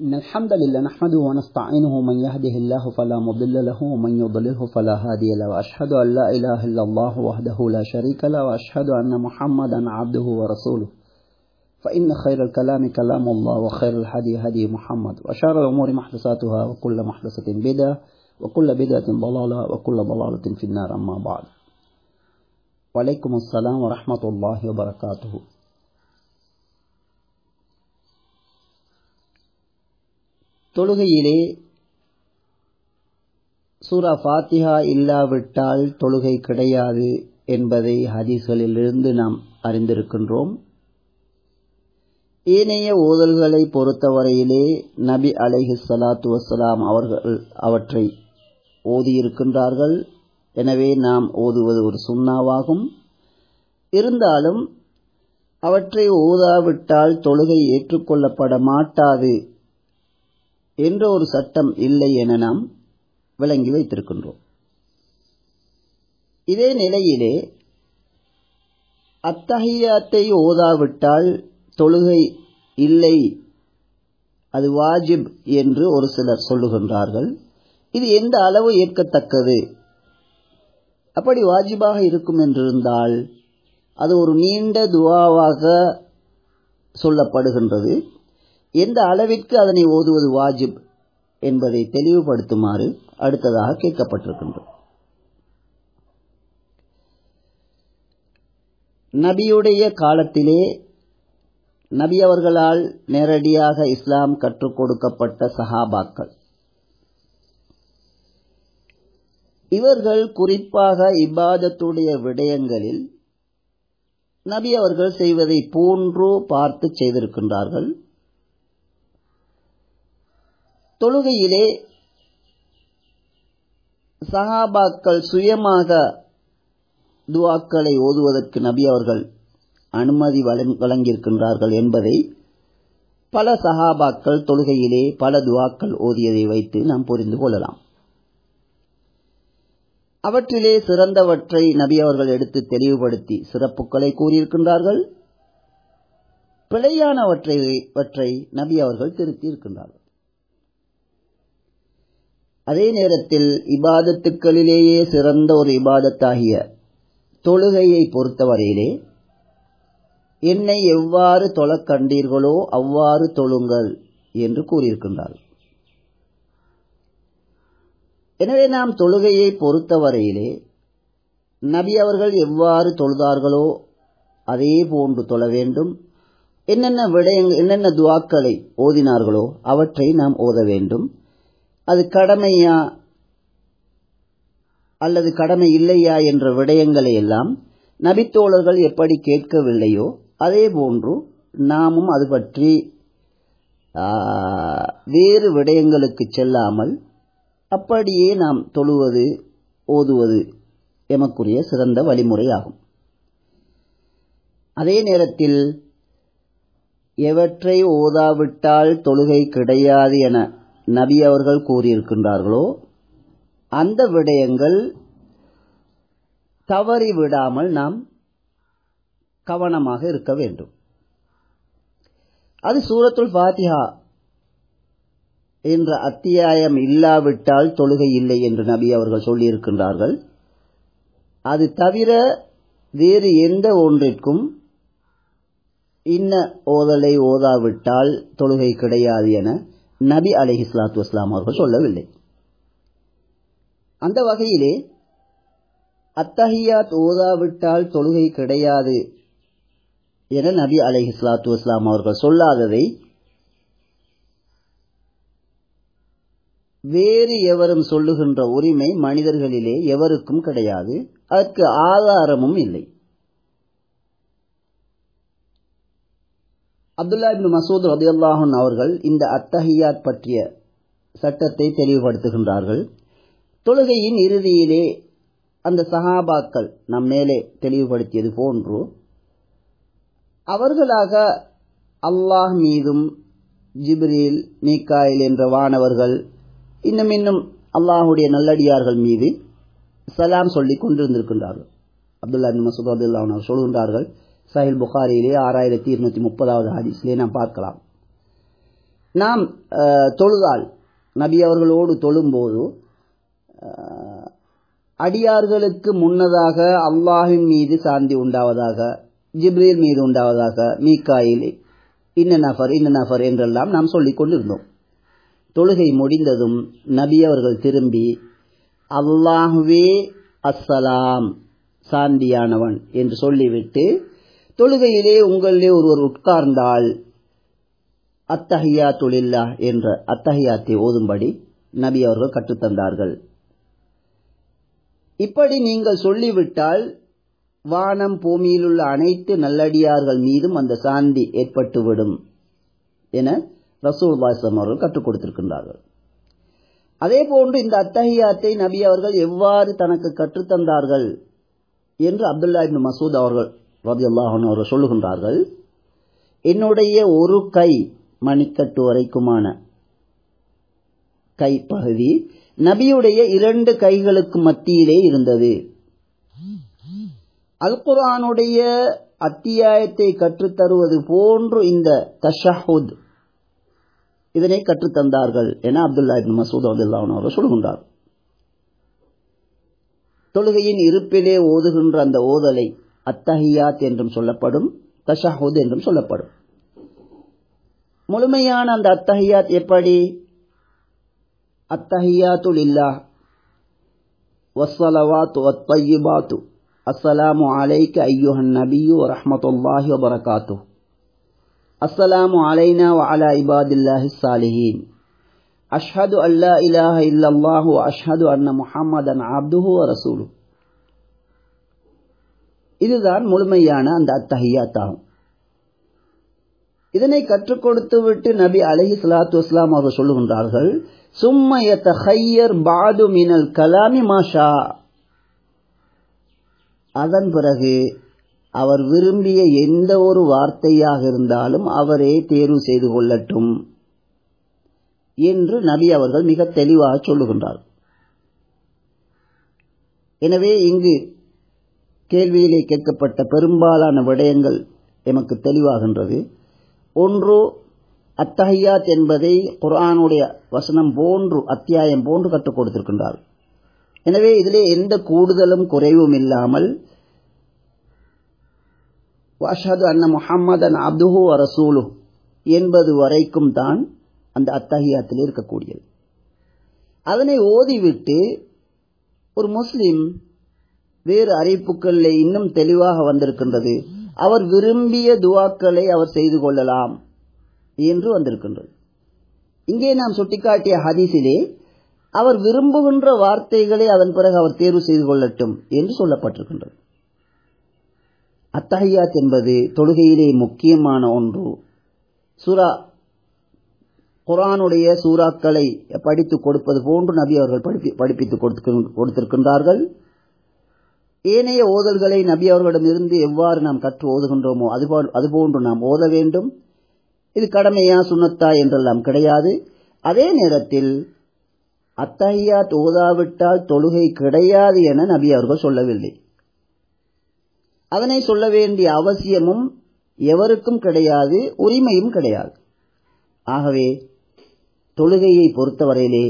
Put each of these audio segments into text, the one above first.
إن الحمد لله نحمده ونستعينه من يهده الله فلا مضل له ومن يضلله فلا هادي له وأشهد أن لا إله إلا الله وحده لا شريك له وأشهد أن محمدا عبده ورسوله. فإن خير الكلام كلام الله وخير الهدي هدي محمد وشر الأمور محدثاتها وكل محدثة بدعة وكل بدعة ضلالة وكل ضلالة في النار أما بعد. وعليكم السلام ورحمة الله وبركاته. தொழுகையிலே சூரா ஃபாத்திஹா இல்லாவிட்டால் தொழுகை கிடையாது என்பதை ஹதீஸ்களிலிருந்து நாம் அறிந்திருக்கின்றோம். ஏனைய ஓதல்களை பொறுத்தவரையிலே நபி அலைஹி சலாத்து வசலாம் அவர்கள் அவற்றை ஓதியிருக்கின்றார்கள். எனவே நாம் ஓதுவது ஒரு சுண்ணாவாகும். இருந்தாலும் அவற்றை ஓதாவிட்டால் தொழுகை ஏற்றுக்கொள்ளப்பட மாட்டாது என்ற ஒரு சட்டம் இல்லை என நாம் விளங்கி வைத்திருக்கின்றோம். இதே நிலையிலே அத்தகையாத்தை ஓதாவிட்டால் தொழுகை இல்லை அது வாஜிப் என்று ஒரு சிலர் சொல்லுகின்றார்கள். இது எந்த அளவு ஏற்கத்தக்கது? அப்படி வாஜிபாக இருக்கும் என்றிருந்தால் அது ஒரு நீண்ட துவாவாக சொல்லப்படுகின்றது. எந்த அளவிற்கு அதனை ஓதுவது வாஜிப் என்பதை தெளிவுபடுத்துமாறு அடுத்ததாக கேட்கப்பட்டிருக்கின்றது. நபியுடைய காலத்திலே நபி அவர்களால் நேரடியாக இஸ்லாம் கற்றுக் கொடுக்கப்பட்ட சஹாபாக்கள். இவர்கள் குறிப்பாக இபாதத்துடைய விடயங்களில் நபி அவர்கள் செய்வதை போன்று பார்த்து செய்திருக்கின்றார்கள். தொழுகையிலே சஹாபாக்கள் சுயமாக துவாக்களை ஓதுவதற்கு நபி அவர்கள் அனுமதி வழங்கியிருக்கின்றார்கள் என்பதை பல சஹாபாக்கள் தொழுகையிலே பல துவாக்கள் ஓதியதை வைத்து நாம் புரிந்து கொள்ளலாம். அவற்றிலே சிறந்தவற்றை நபி அவர்கள் எடுத்து தெளிவுபடுத்தி சிறப்புகளை கூறியிருக்கின்றார்கள். பிழையானவற்றை நபி அவர்கள் திருத்தி இருக்கின்றார்கள் அதே நேரத்தில் இபாதத்துக்களிலேயே சிறந்த ஒரு இபாதத்தாகிய தொழுகையை பொறுத்தவரையிலே என்னை எவ்வாறு தொழக் கண்டீர்களோ அவ்வாறு தொழுங்கள் என்று கூறியிருக்கின்றார். எனவே நாம் தொழுகையை பொறுத்தவரையிலே நபி அவர்கள் எவ்வாறு தொழுதார்களோ அதே போன்று தொழ வேண்டும். என்னென்ன விடயங்கள் என்னென்ன துவாக்களை ஓதினார்களோ அவற்றை நாம் ஓத வேண்டும். அது கடமையா அல்லது கடமை இல்லையா என்ற விடயங்களை எல்லாம் நபித்தோழர்கள் எப்படி கேட்கவில்லையோ அதே போன்று நாமும் அது பற்றி வேறு விடயங்களுக்கு செல்லாமல் அப்படியே நாம் தொழுவது ஓதுவது எமக்குரிய சிறந்த வழிமுறையாகும். அதே நேரத்தில் எவற்றை ஓதாவிட்டால் தொழுகை கிடையாது என நபி அவர்கள் கூறியிருக்கின்றார்களோ அந்த விடயங்கள் தவறி விடாமல் நாம் கவனமாக இருக்க வேண்டும். அது சூரத்துல் ஃபாத்திஹா என்ற அத்தியாயம் இல்லாவிட்டால் தொழுகை இல்லை என்று நபி அவர்கள் சொல்லியிருக்கின்றார்கள். அது தவிர வேறு எந்த ஒன்றிற்கும் இன்ன ஓதலை ஓதாவிட்டால் தொழுகை கிடையாது என நபி அலஹி சலாத்து வஸ்லாம் அவர்கள் சொல்லவில்லை. அந்த வகையிலே அத்தஹியாத் ஓதாவிட்டால் தொழுகை கிடையாது என நபி அலஹி சலாத்து வஸ்லாம் அவர்கள் சொல்லாததை வேறு எவரும் சொல்லுகின்ற உரிமை மனிதர்களிலே எவருக்கும் கிடையாது. அதற்கு ஆதாரமும் இல்லை. அப்துல்லா இப்னு மசூத் ரதியுல்லாஹன் அவர்கள் இந்த அத்தஹியாத் பற்றிய சட்டத்தை தெளிவுபடுத்துகின்றார்கள். தொழுகையின் இறுதியிலே அந்த சஹாபாக்கள் நம் மேலே தெளிவுபடுத்தியது போன்று அவர்களாக அல்லாஹ் மீதும் ஜிப்ரீல் மீக்காயில் என்ற வானவர்கள் இன்னும் இன்னும் அல்லாஹுடைய நல்லடியார்கள் மீது சலாம் சொல்லி கொண்டிருந்திருக்கின்றார்கள். அப்துல்லா மசூத் அப்துல்லா அவர் சொல்கின்றார்கள் சஹில் புகாரியிலே ஆறாயிரத்தி இருநூத்தி முப்பதாவது ஹதீஸ்லே நாம் பார்க்கலாம். நாம் தொழுதால் நபி அவர்களோடு தொழும்போது அடியார்களுக்கு முன்னதாக அல்லாஹின் மீது சாந்தி உண்டாவதாக ஜிப்ரீல் மீது உண்டாவதாக மீக்காயில் இன்ன நஃபர் இன்ன நஃபர் என்றெல்லாம் நாம் சொல்லிக் கொண்டிருந்தோம். தொழுகை முடிந்ததும் நபி அவர்கள் திரும்பி அல்லாஹுவே அஸ்ஸலாம் சாந்தியானவன் என்று சொல்லிவிட்டு தொழுகையிலே உங்களிலே ஒருவர் உட்கார்ந்தால் அத்தஹியாத்துலில்லா என்ற அத்தஹியாத்தை ஓதும்படி நபி அவர்கள் கற்றுத்தந்தார்கள். இப்படி நீங்கள் சொல்லிவிட்டால் வானம் பூமியில் உள்ள அனைத்து நல்லடியார்கள் மீதும் அந்த சாந்தி ஏற்பட்டுவிடும் என ரசூல் பாசம் அவர்கள் கற்றுக் கொடுத்திருக்கின்றார்கள். அதே போன்று இந்த அத்தகையாத்தை நபி அவர்கள் எவ்வாறு தனக்கு கற்றுத்தந்தார்கள் என்று அப்துல்லா இப்னு மசூத் அவர்கள் ரபி அவர்கள் சொல்லுகின்றார்கள் என்னுடைய ஒரு கை மணிக்கட்டு வரைக்குமான கைப்பகுதி நபியுடைய இரண்டு கைகளுக்கு மத்தியிலே இருந்தது. அல் குர்ஆனுடைய அத்தியாயத்தை கற்றுத்தருவது போன்று இந்த தஷஹுத் இதனை கற்றுத்தந்தார்கள் என அப்துல்லா இப்னு மசூத் அப்துல்லா அவர்கள் சொல்கின்றார் தொழுகையின் இருப்பிலே ஓதுகின்ற அந்த ஓதலை அத்தஹியாத் என்றும் சொல்லப்படும் தஷஹுத் என்றும் சொல்லப்படும். முழுமையான அந்த அத்தஹியாத் எப்படி? அத்தஹியாத்து இல்லா வஸ்ஸலவாத்து வத்தய்யிபாத்து. அஸ்ஸலாமு அலைக்க ஐயுஹன் நபியு ரஹமத்துல்லாஹி வபரகாத்து. அஸ்ஸலாமு அலைனா வஅலா இபாதில்லாஹி ஸாலிஹீன் அஷ்ஹது அல்லா இலாஹ இல்லல்லாஹு அஷ்ஹது அன்ன முஹம்மதன் அப்துஹு ரசூலு இதுதான் முழுமையான அந்த அத்தஹியாத் ஆகும். இதனை கற்றுக் கொடுத்து விட்டு நபி அலஹி சலாத்து வஸ்லாம் அவர்கள் சொல்லுகின்றார்கள் சும்மயத்த ஹையர் பாது மினல் கலாமி மாஷா அதன் பிறகு அவர் விரும்பிய எந்த ஒரு வார்த்தையாக இருந்தாலும் அவரே தேர்வு செய்து கொள்ளட்டும் என்று நபி அவர்கள் மிக தெளிவாக சொல்லுகின்றார் எனவே இங்கு கேள்வியிலே கேட்கப்பட்ட பெரும்பாலான விடயங்கள் எமக்கு தெளிவாகின்றது. ஒன்று அத்தஹியாத் என்பதை குரானுடைய வசனம் போன்று அத்தியாயம் போன்று கற்றுக் கொடுத்திருக்கின்றார். எனவே இதிலே எந்த கூடுதலும் குறைவும் இல்லாமல் வாஷது அன்ன முஹம்மதன் அப்துஹு அரசூலு என்பது வரைக்கும் தான் அந்த அத்தஹியாத்தில் இருக்கக்கூடியது. அதனை ஓதிவிட்டு ஒரு முஸ்லிம் வேறு அறிவிப்புகளில் இன்னும் தெளிவாக வந்திருக்கின்றது. அவர் விரும்பிய துவாக்களை அவர் செய்து கொள்ளலாம் என்று வந்திருக்கின்றது. இங்கே நாம் சுட்டிக்காட்டிய ஹதீஸிலே அவர் விரும்புகின்ற வார்த்தைகளை அதன் பிறகு அவர் தேர்வு செய்து கொள்ளட்டும் என்று சொல்லப்பட்டிருக்கின்றது. அத்தஹியாத் என்பது தொழுகையிலே முக்கியமான ஒன்று. சூரா குரானுடைய சூறாக்களை படித்து கொடுப்பது போன்று நபி அவர்கள் படிப்பித்து கொடுத்திருக்கின்றார்கள். ஏனைய ஓதல்களை நபி அவர்களிடமிருந்து எவ்வாறு நாம் கற்று ஓதுகின்றோமோ அதுபோன்று நாம் ஓத வேண்டும். இது கடமையா சுண்ணத்தா என்றெல்லாம் கிடையாது. அதே நேரத்தில் அத்தகையா ஓதாவிட்டால் தொழுகை கிடையாது என நபி அவர்கள் சொல்லவில்லை. அதனை சொல்ல வேண்டிய அவசியமும் எவருக்கும் கிடையாது உரிமையும் கிடையாது. ஆகவே தொழுகையை பொறுத்தவரையிலே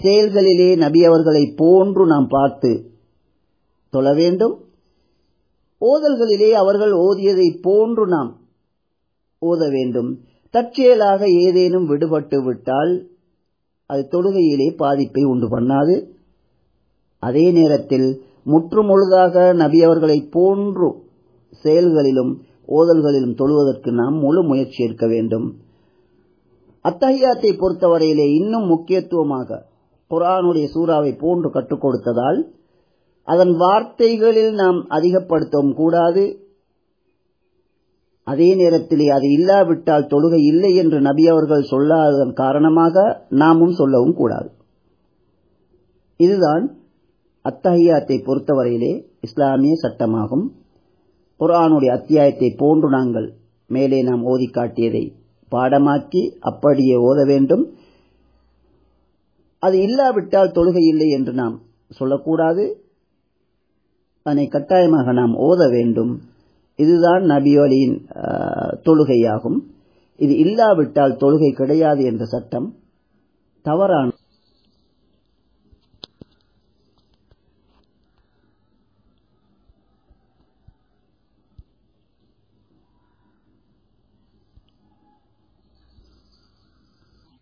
செயல்களிலே நபி அவர்களை போன்று நாம் பார்த்து தொழ வேண்டும். ஓதல்களிலே அவர்கள் ஓதியதை போன்று நாம் ஓத வேண்டும். தற்செயலாக ஏதேனும் விடுபட்டு விட்டால் அது தொழுகையிலே பாதிப்பை உண்டு பண்ணாது. அதே நேரத்தில் முற்றுமுழுதாக நபி அவர்களை போன்று செயல்களிலும் ஓதல்களிலும் தொழுவதற்கு நாம் முழு முயற்சி எடுக்க வேண்டும். அத்தகையாத்தை பொறுத்தவரையிலே இன்னும் முக்கியத்துவமாக குரானுடைய சூறாவை போன்று கற்றுக் கொடுத்ததால் அதன் வார்த்தைகளில் நாம் அதிகப்படுத்தவும் கூடாது. அதே நேரத்திலே அது இல்லாவிட்டால் தொழுகை இல்லை என்று நபி அவர்கள் சொல்லாததன் காரணமாக நாமும் சொல்லவும் கூடாது. இதுதான் அத்தஹியாத்தை பொறுத்தவரையிலே இஸ்லாமிய சட்டமாகும். குரானுடைய அத்தியாயத்தை போன்று நாங்கள் மேலே நாம் ஓதி காட்டியதை பாடமாக்கி அப்படியே ஓத வேண்டும். அது இல்லாவிட்டால் தொழுகை இல்லை என்று நாம் சொல்லக்கூடாது. அதனை கட்டாயமாக நாம் ஓத வேண்டும். இதுதான் நபியோலியின் தொழுகையாகும். இது இல்லாவிட்டால் தொழுகை கிடையாது என்ற சட்டம். தவறான